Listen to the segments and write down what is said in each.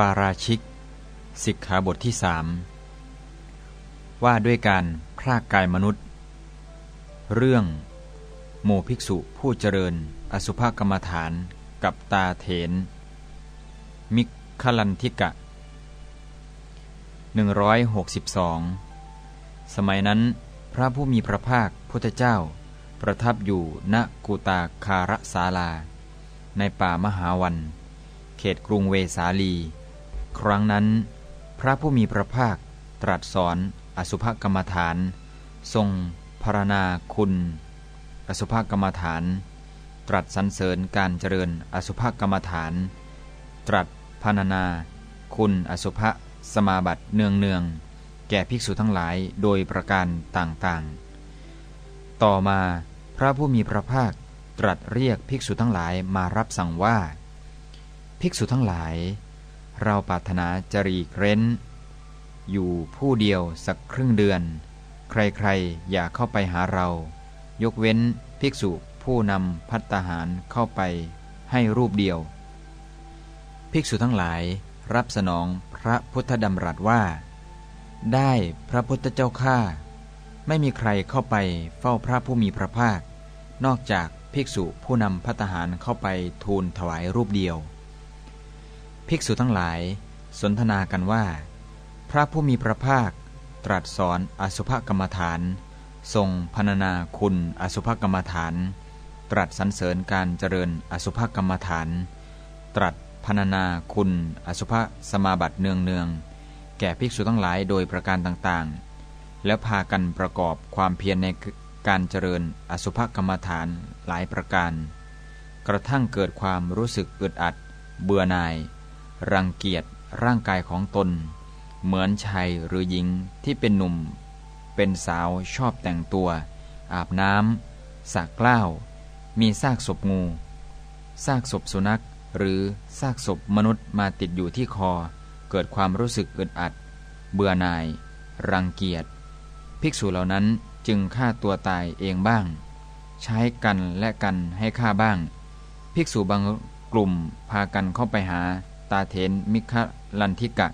ปาราชิก สิกขาบทที่สามว่าด้วยการพรากกายมนุษย์ เรื่อง โมภิกษุผู้เจริญอสุภกรรมฐานกับตาเถน มิคลันทิกะ 162 สมัยนั้นพระผู้มีพระภาคพุทธเจ้า ประทับอยู่ณกุตาคารสาลา ในป่ามหาวัน เขตกรุงเวสาลี ครั้งนั้น พระผู้มีพระภาคตรัสสอนอสุภกรรมฐาน ทรงพรณนาคุณ อสุภกรรมฐาน ตรัสสรรเสริญการเจริญอสุภกรรมฐาน ตรัสพรรณนา คุณอสุภสมาบัติเนืองเนืองแก่ภิกษุทั้งหลายโดยประการต่างๆ ต่อมาพระผู้มีพระภาคตรัสเรียกภิกษุทั้งหลายมารับสั่งว่า ภิกษุทั้งหลาย เราปรารถนาจะรีเร้น อยู่ผู้เดียวสักครึ่งเดือน ใครๆ อย่าเข้าไปหาเรา ยกเว้นภิกษุผู้นำพัตตาหารเข้าไปให้รูปเดียว ภิกษุทั้งหลายรับสนองพระพุทธดำรัสว่า ได้พระพุทธเจ้าข้าไม่มีใครเข้าไปเฝ้าพระผู้มีพระภาค นอกจากภิกษุผู้นำพัตหารเข้าไปทูลถวายรูปเดียว ภิกษุทั้งหลาย สนทนากันว่า พระผู้มีพระภาค ตรัสสอนอสุภกรรมฐาน ทรงพรรณนาคุณอสุภกรรมฐาน ตรัสสรรเสริญการเจริญอสุภกรรมฐาน ตรัสพรรณนาคุณอสุภสมาบัติเนืองเนืองแก่ภิกษุทั้งหลายโดยประการต่างๆ แล้วพากันประกอบความเพียรในการเจริญอสุภกรรมฐานหลายประการ กระทั่งเกิดความรู้สึกอึดอัด เบื่อหน่าย รังเกียจร่างกายของตน เหมือนชายหรือหญิงที่เป็นหนุ่ม เป็นสาวชอบแต่งตัว อาบน้ำสักกล้าว มีซากศพงู ซากศพสุนัข หรือซากศพมนุษย์มาติดอยู่ที่คอ เกิดความรู้สึกอึดอัด เบื่อหน่าย รังเกียจ ภิกษุเหล่านั้นจึงฆ่าตัวตายเองบ้าง ใช้กันและกันให้ฆ่าบ้าง ภิกษุบางกลุ่มพากันเข้าไปหา ตาเถนมิคลันทิกะ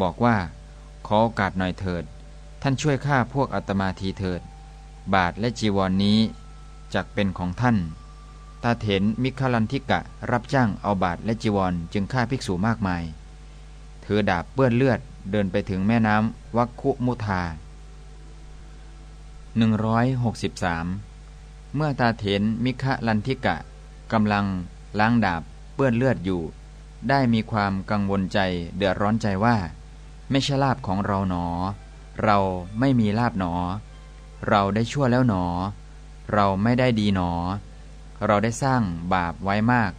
บอกว่า ขอโอกาสหน่อยเถิด ท่านช่วยฆ่าพวกอัตมาทีเถิด บาทและจีวรนนี้จักเป็นของท่าน ตาเถนมิคลันทิกะรับจ้างเอาบาทและจีวรจึงฆ่าภิกษุมากมายถือดาบเปื้อนเลือดเดินไปถึงแม่น้ำวัคคุมุทา163 เมื่อตาเถนมิคลันทิกะกำลังล้างดาบเปื้อนเลือดอยู่ ได้มีความกังวลใจเดือดร้อนใจว่า ไม่ใช่ลาบของเราหนอ เราไม่มีลาบหนอ เราได้ชั่วแล้วหนอ เราไม่ได้ดีหนอ เราได้สร้างบาปไว้มาก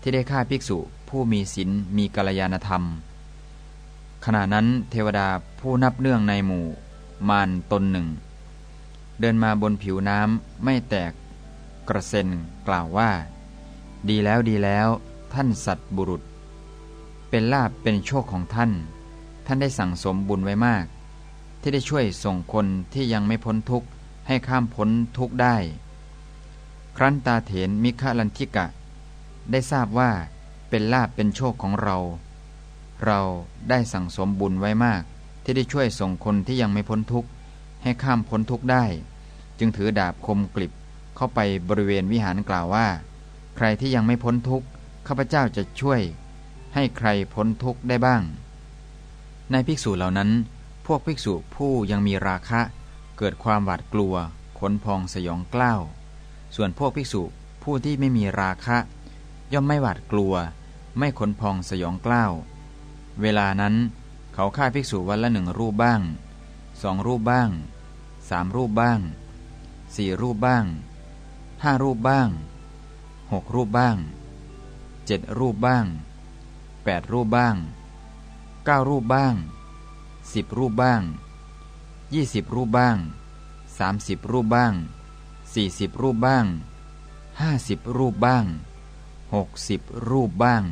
ที่ได้ฆ่าภิกษุผู้มีศีลมีกัลยาณธรรม ขณะนั้นเทวดาผู้นับเนื่องในหมู่ มารตนหนึ่ง เดินมาบนผิวน้ำไม่แตกกระเซ็นกล่าวว่า ดีแล้วดีแล้ว ท่านสัตบุรุษ เป็นลาบเป็นโชคของท่าน ท่านได้สั่งสมบุญไว้มาก ที่ได้ช่วยส่งคนที่ยังไม่พ้นทุกข์ให้ข้ามพ้นทุกข์ได้ ครั้นตาเถนมิฆลันทิกะ ได้ทราบว่าเป็นลาบเป็นโชคของเรา เราได้สั่งสมบุญไว้มาก ที่ได้ช่วยส่งคนที่ยังไม่พ้นทุกข์ให้ข้ามพ้นทุกข์ได้ จึงถือดาบคมกลิบเข้าไปบริเวณวิหารกล่าวว่า ใครที่ยังไม่พ้นทุกข์ข้าพเจ้าจะช่วย ให้ใครพ้นทุกข์ได้บ้าง ในภิกษุเหล่านั้น พวกภิกษุผู้ยังมีราคะ เกิดความหวาดกลัว ขนพองสยองกล้าว ส่วนพวกภิกษุผู้ที่ไม่มีราคะ ย่อมไม่หวาดกลัว ไม่ขนพองสยองกล้าว เวลานั้น เขาฆ่าภิกษุวันละหนึ่งรูปบ้าง สองรูปบ้างสามรูปบ้างสี่รูปบ้างห้ารูปบ้างหกรูปบ้างเจ็ดรูปบ้าง แปดรูปบ้างเก้ารูปบ้างสิบรูปบ้างยี่สิบรูปบ้างสามสิบรูปบ้างสี่สิบรูปบ้างห้าสิบรูปบ้างหกสิบรูปบ้าง